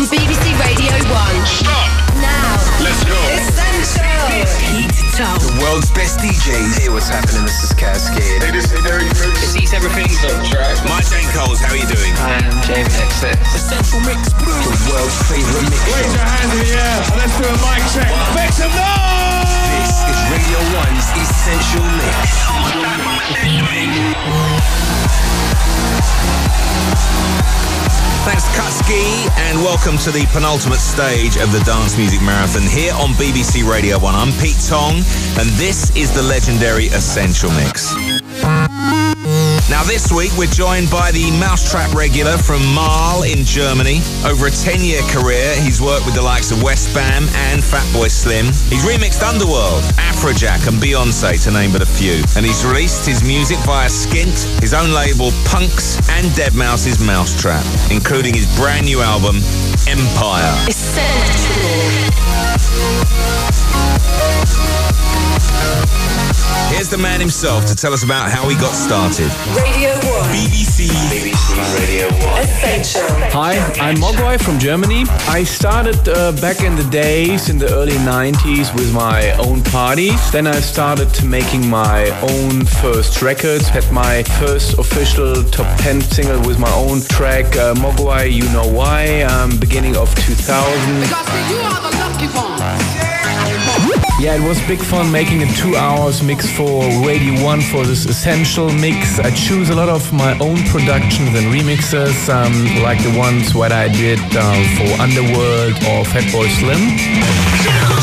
on BBC Radio 1. Stop. Now. Let's go. Essential. Pete Tong. The world's best DJs. Hey, what's happening? This is Kaskade. Hey, this is Derek Brooks. Sees everything. The track. My Jane Coles, how are you doing? I am Jamie XX. Essential Mix. The world's favorite mix Raise your hands in the air and let's do a mic check. Make some noise! This is Radio 1's Essential Mix. Thanks to Kutski, and welcome to the penultimate stage of the Dance Music Marathon here on BBC Radio 1. I'm Pete Tong, and this is the legendary Essential Mix. Now, this week we're joined by the mau5trap regular from Marl in Germany. Over a 10 year career, he's worked with the likes of Westbam and Fatboy Slim. He's remixed Underworld, Afrojack, and Beyonce, to name but a few. And he's released his music via Skint, his own label Punks, and Deadmau5's mau5trap, including his brand new album, Empire. Essential. Here's the man himself to tell us about how he got started. Radio 1. BBC. Essential. Hi, I'm Moguai from Germany. I started uh, back in the days in the early 90s with my own parties. Then I started to making my own first records, had my first official top 10 single with my own track, uh, Moguai You Know Why, um, beginning of 2000. Yeah, it was big fun making a two hours mix for Radio 1 for this essential mix. I choose a lot of my own productions and remixes, um, like the ones what I did uh, for Underworld or Fatboy Slim.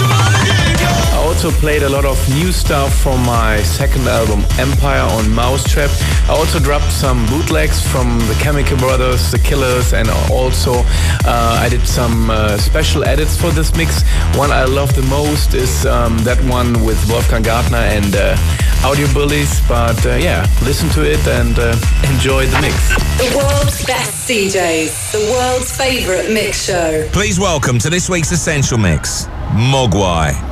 I also played a lot of new stuff from my second album Empire on mau5trap. I also dropped some bootlegs from the Chemical Brothers, The Killers, and also uh, I did some uh, special edits for this mix. One I love the most is um, that one with Wolfgang Gartner and uh, Audio Bullies. But uh, yeah, listen to it and uh, enjoy the mix. The world's best DJs. The world's favourite mix show. Please welcome to this week's Essential Mix, Moguai.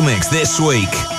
Mix this week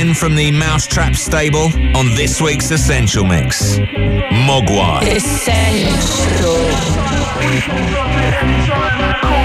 one of the main men from the mau5trap stable on this week's Essential Mix. Moguai. Thank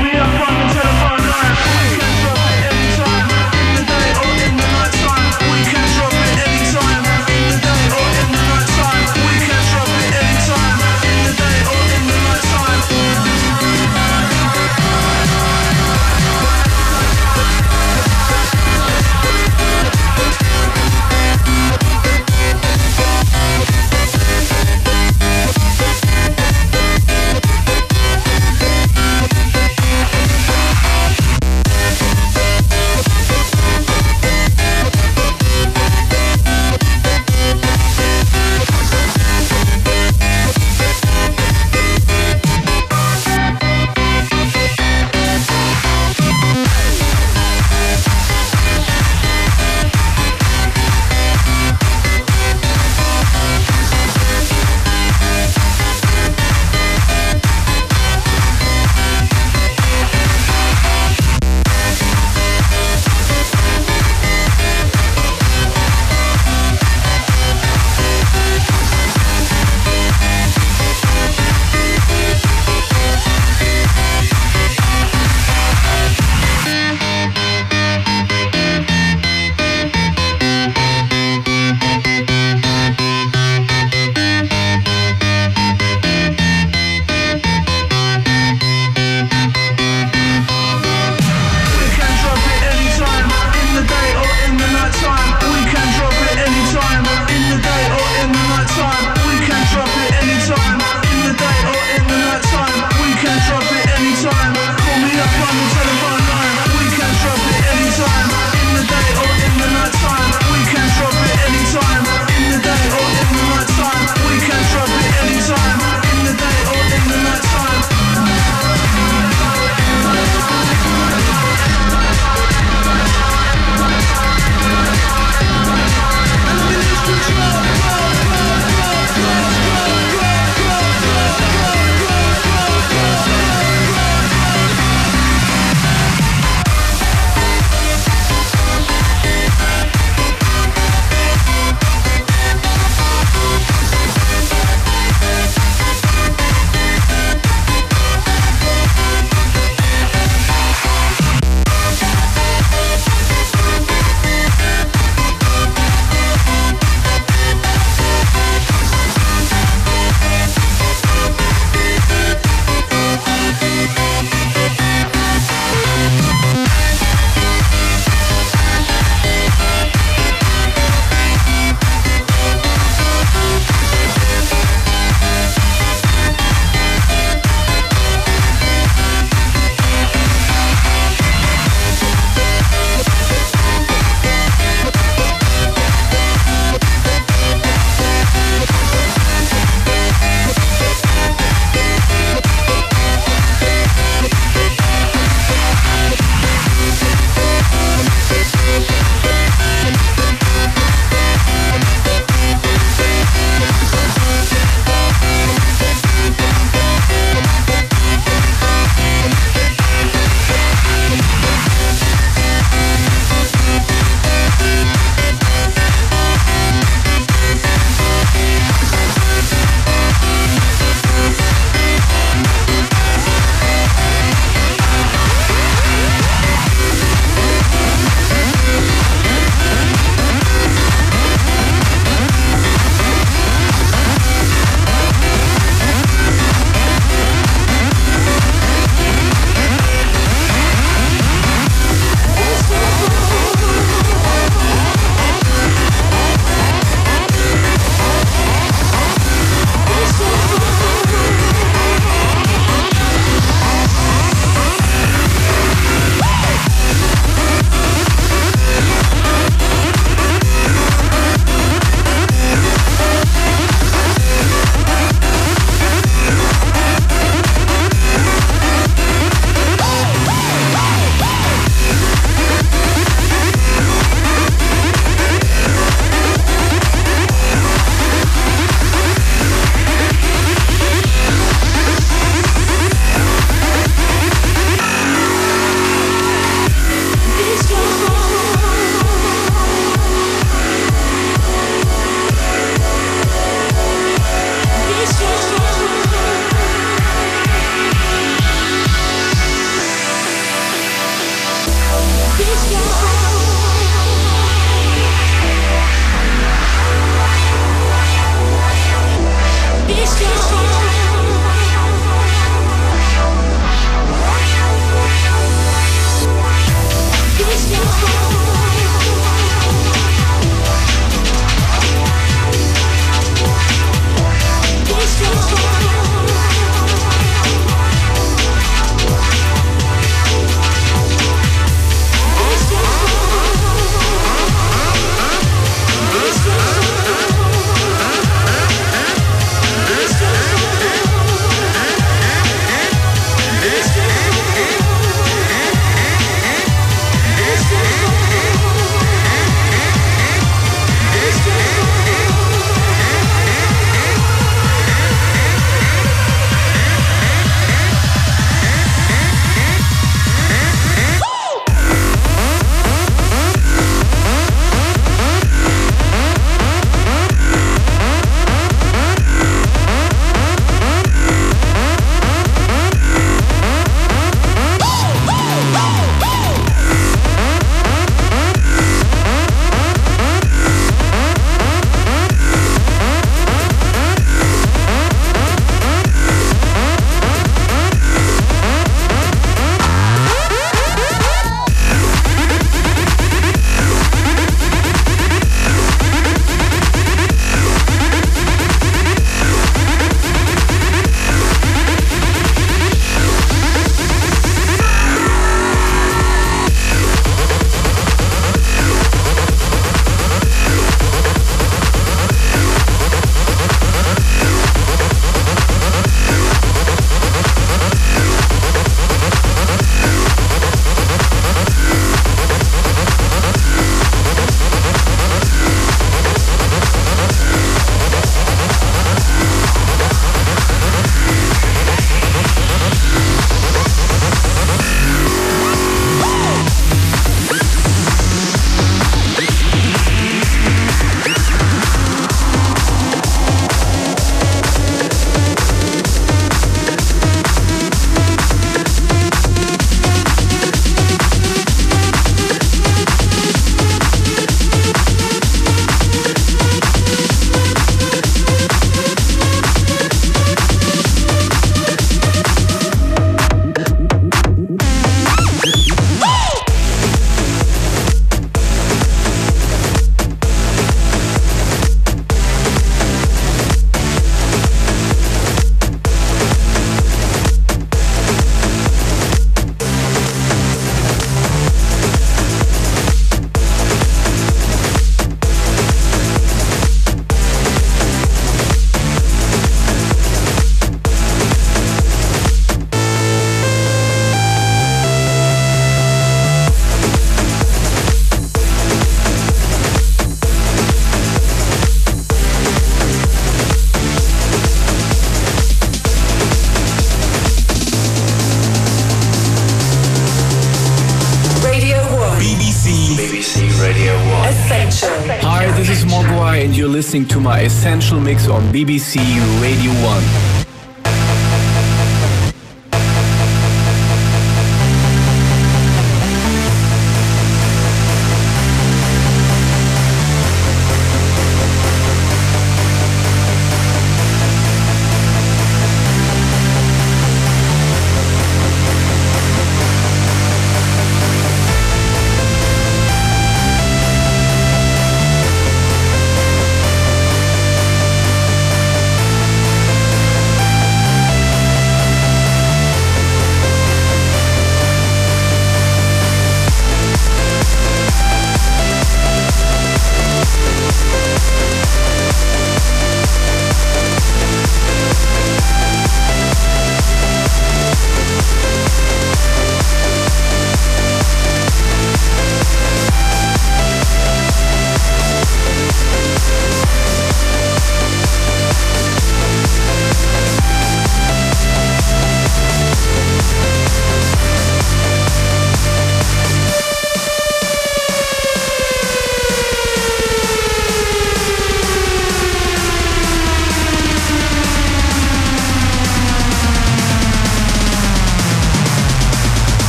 my Essential Mix on BBC Radio 1.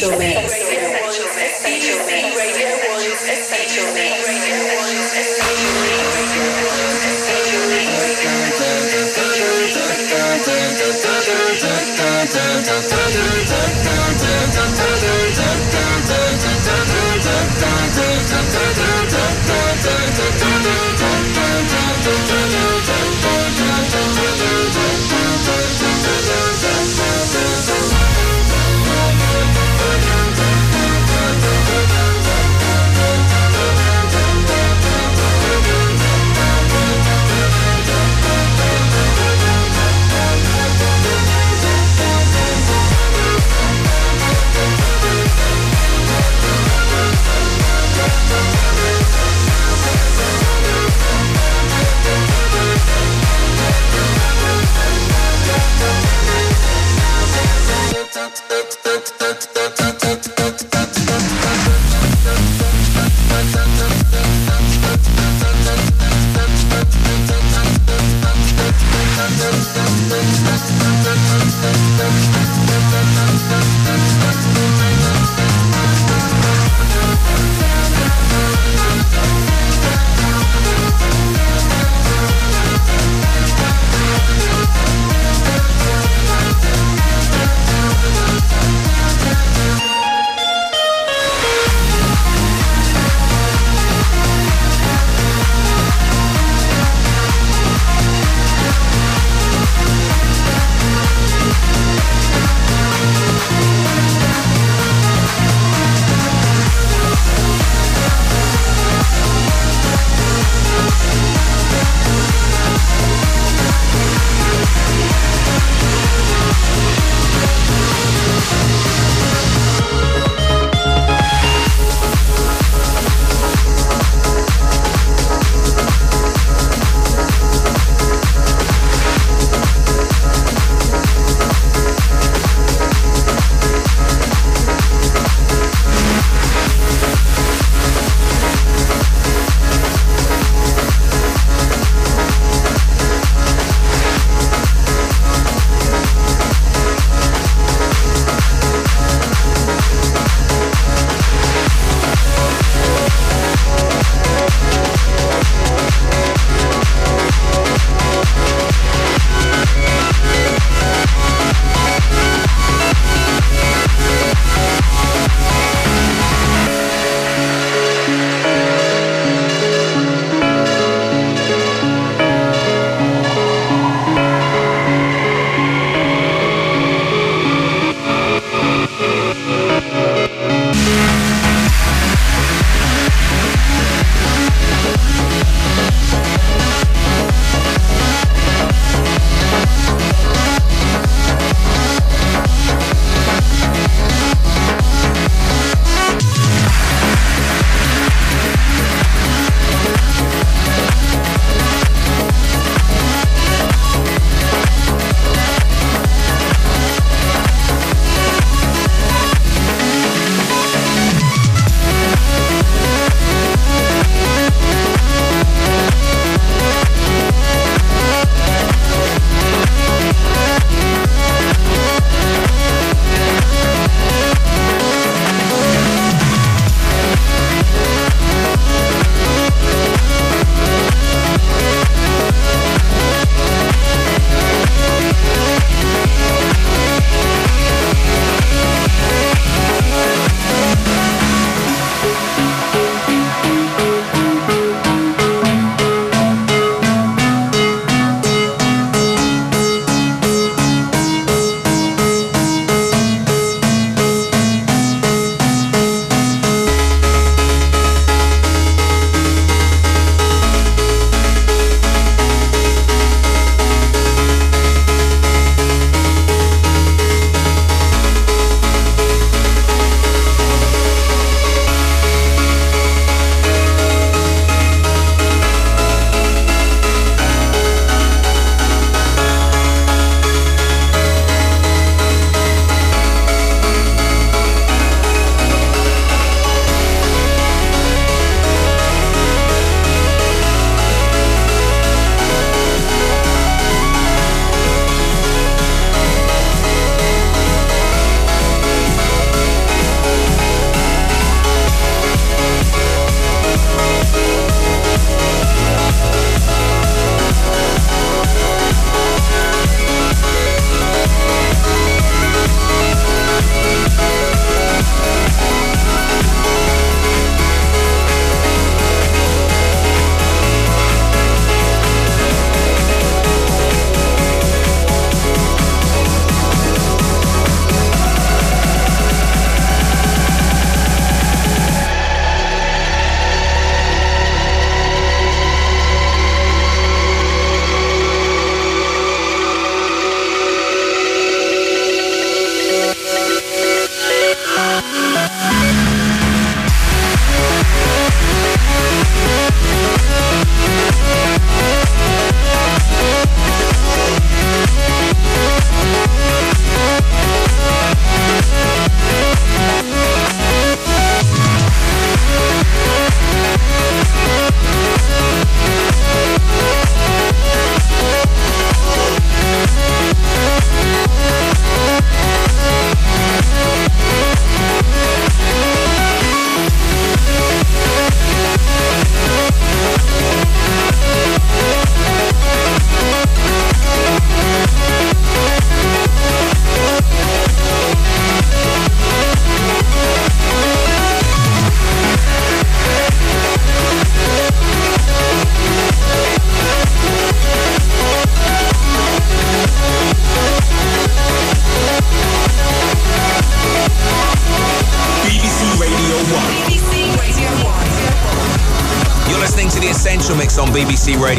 Essential Mix.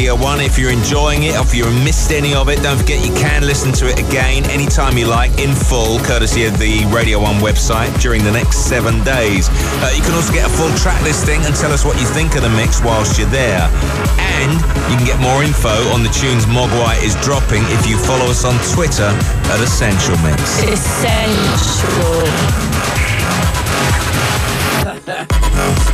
Radio 1. If you're enjoying it, or if you missed any of it, don't forget you can listen to it again anytime you like in full, courtesy of the Radio 1 website during the next seven days. Uh, you can also get a full track listing and tell us what you think of the mix whilst you're there. And you can get more info on the tunes Moguai is dropping if you follow us on Twitter at Essential Mix. Essential.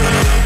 Thank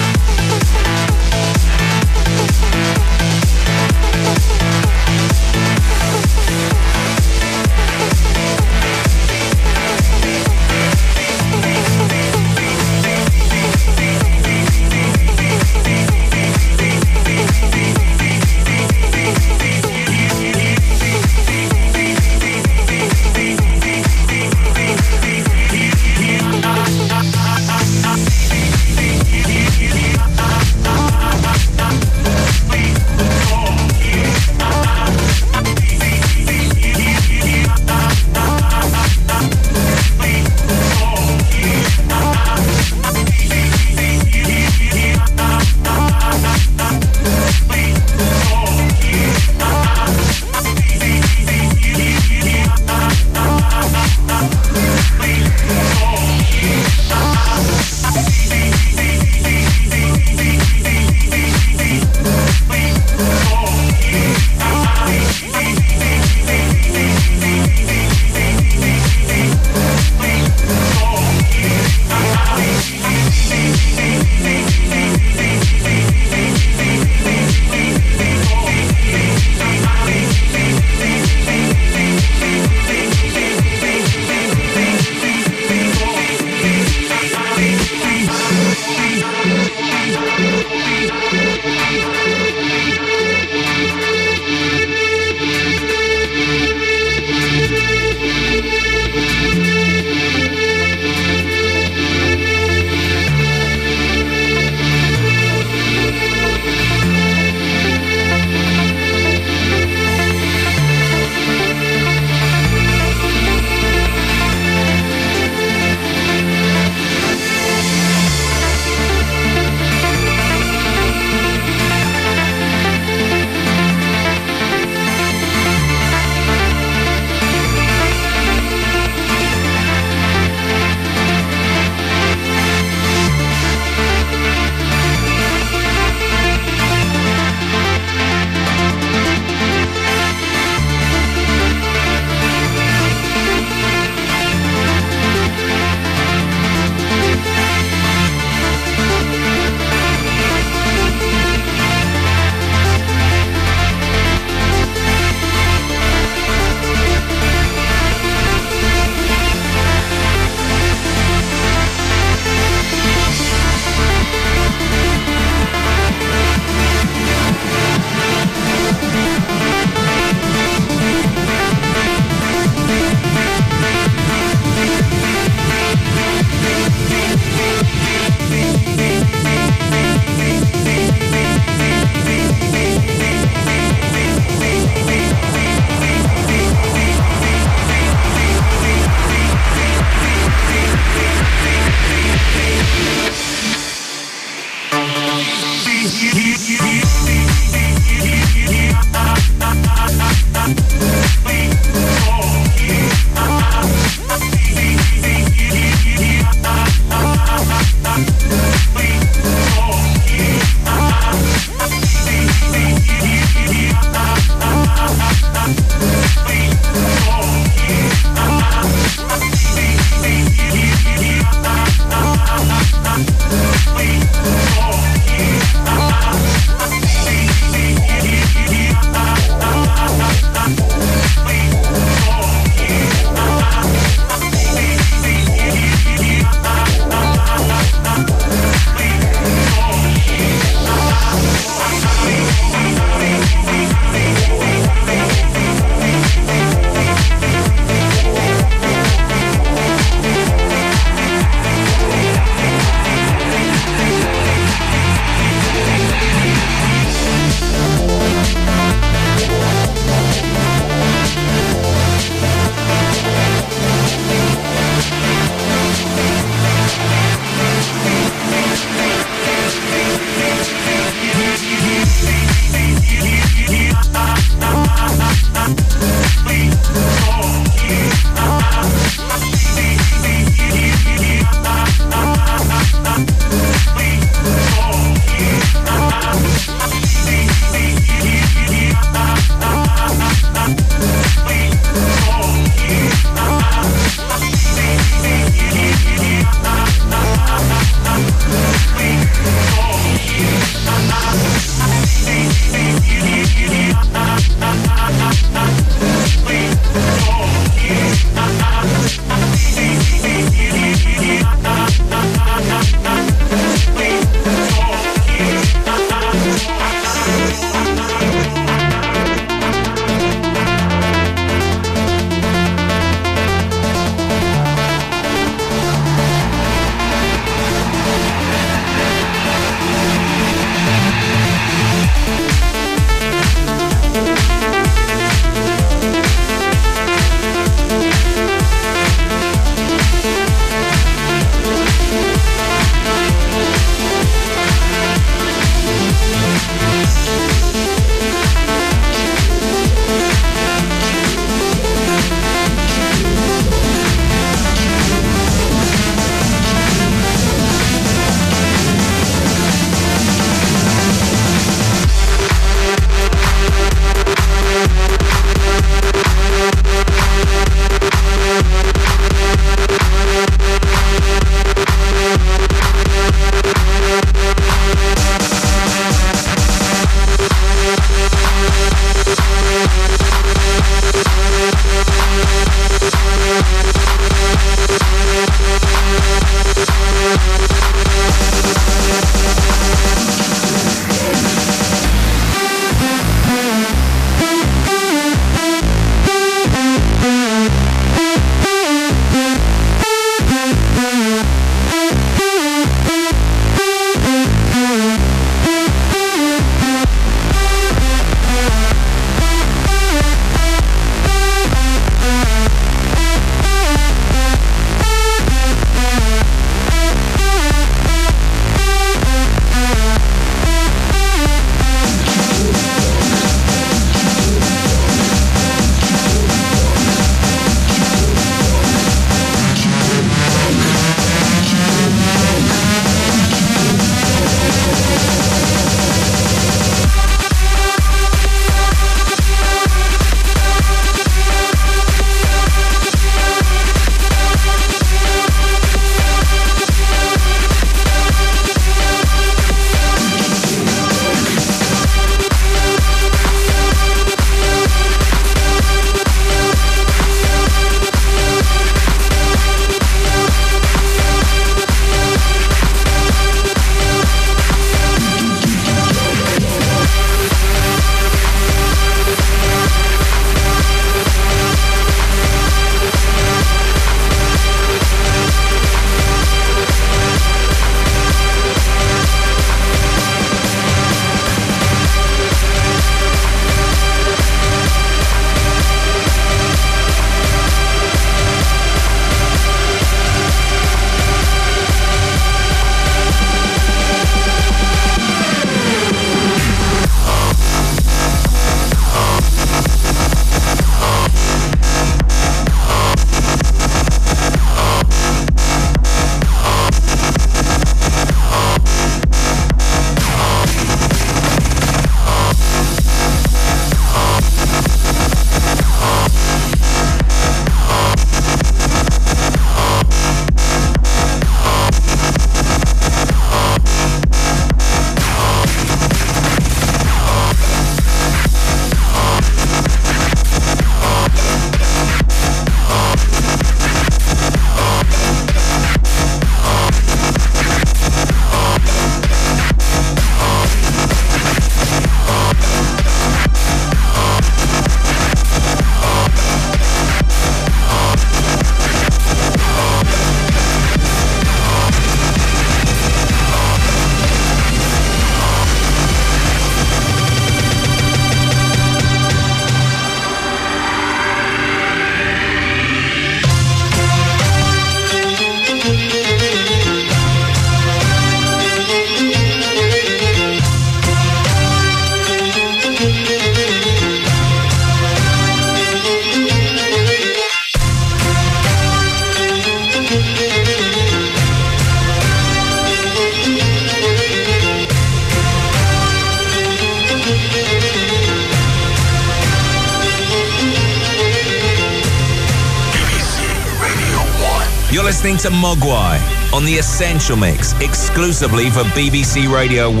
to Moguai on the Essential Mix, exclusively for BBC Radio 1.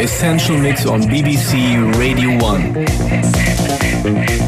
Essential Mix on BBC Radio 1.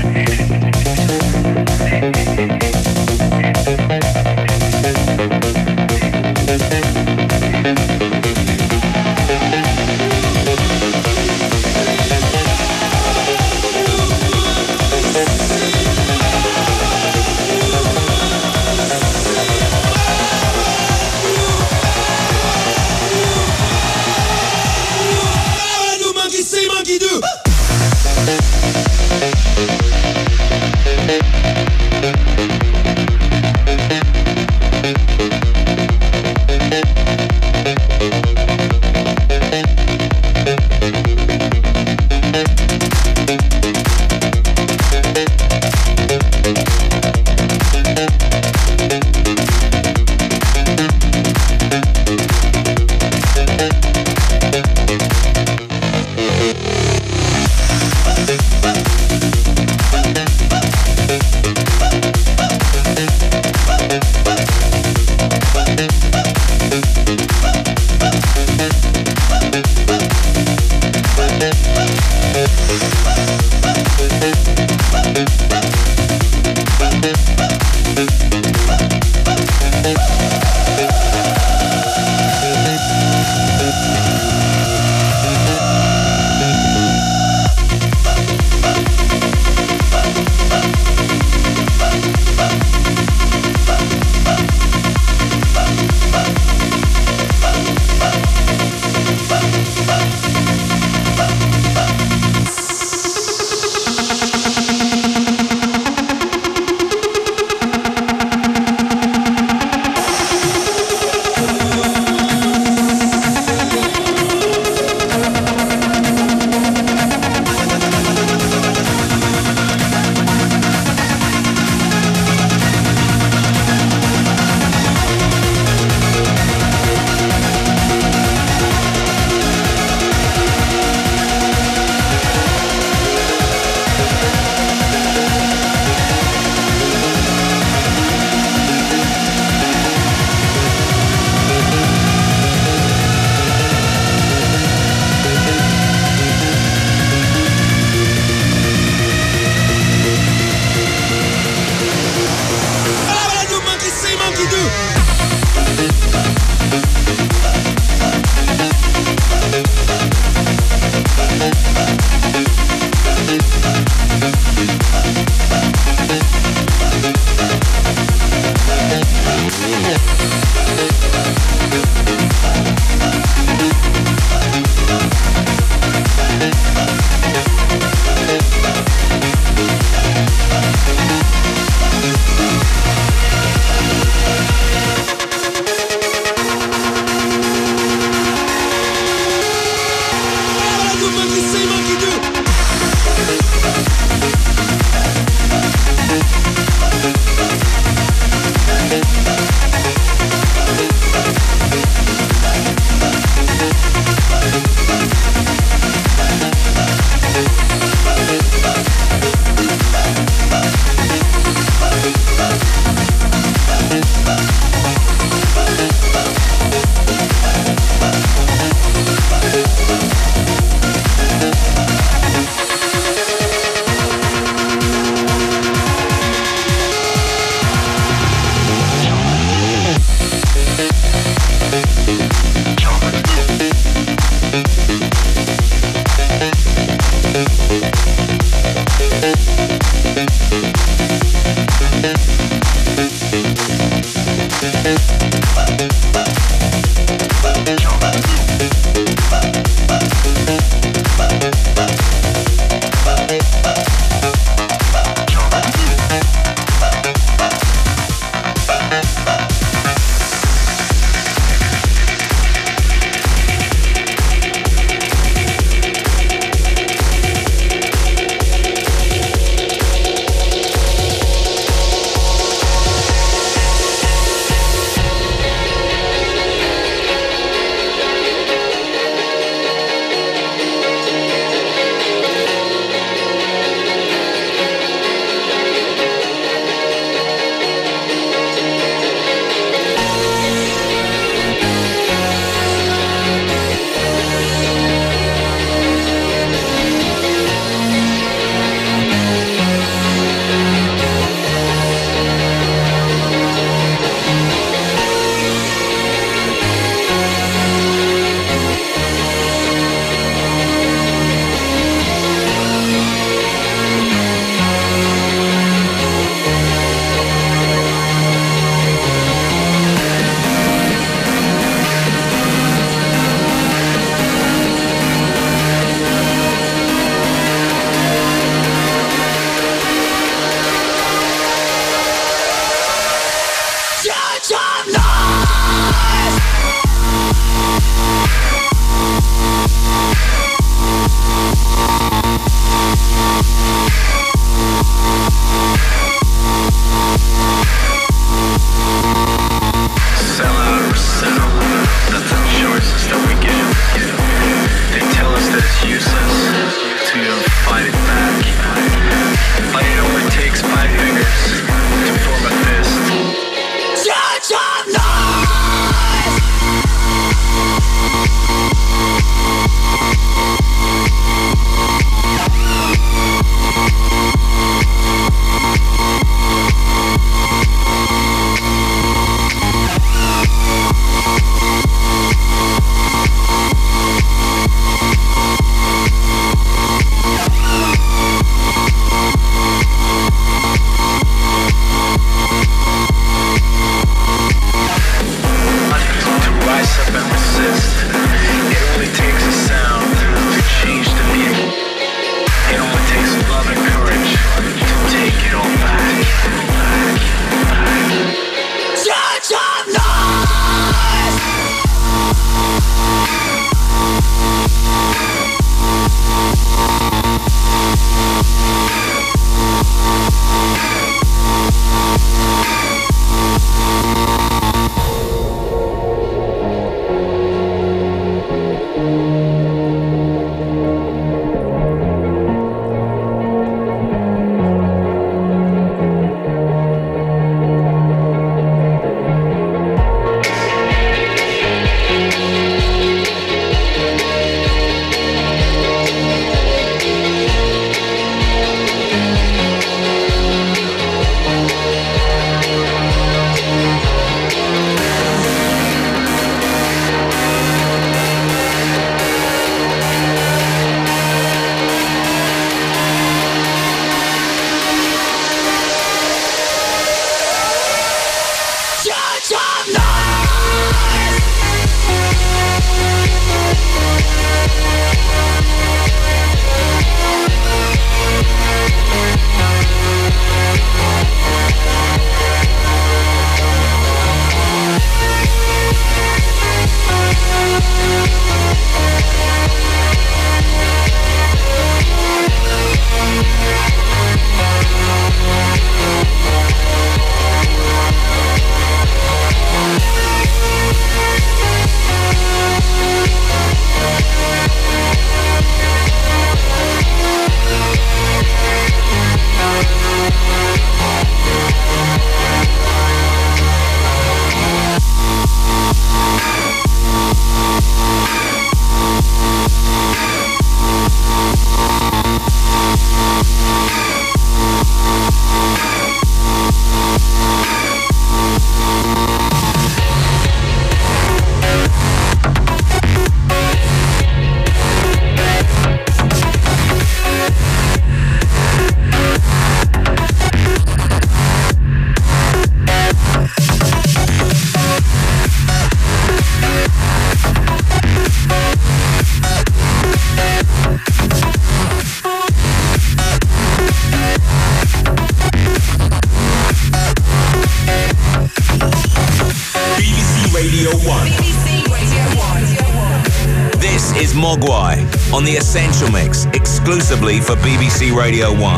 Radio 1.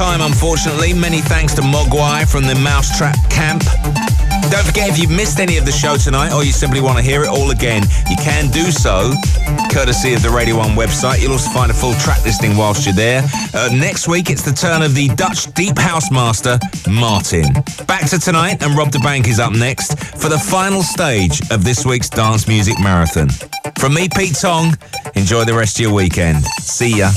Time, unfortunately. Many thanks to Moguai from the mau5trap Camp. Don't forget, if you've missed any of the show tonight or you simply want to hear it all again, you can do so courtesy of the Radio 1 website. You'll also find a full track listing whilst you're there. Uh, next week, it's the turn of the Dutch Deep House master, Martin. Back to tonight, and Rob da Bank is up next for the final stage of this week's Dance Music Marathon. From me, Pete Tong, enjoy the rest of your weekend. See ya.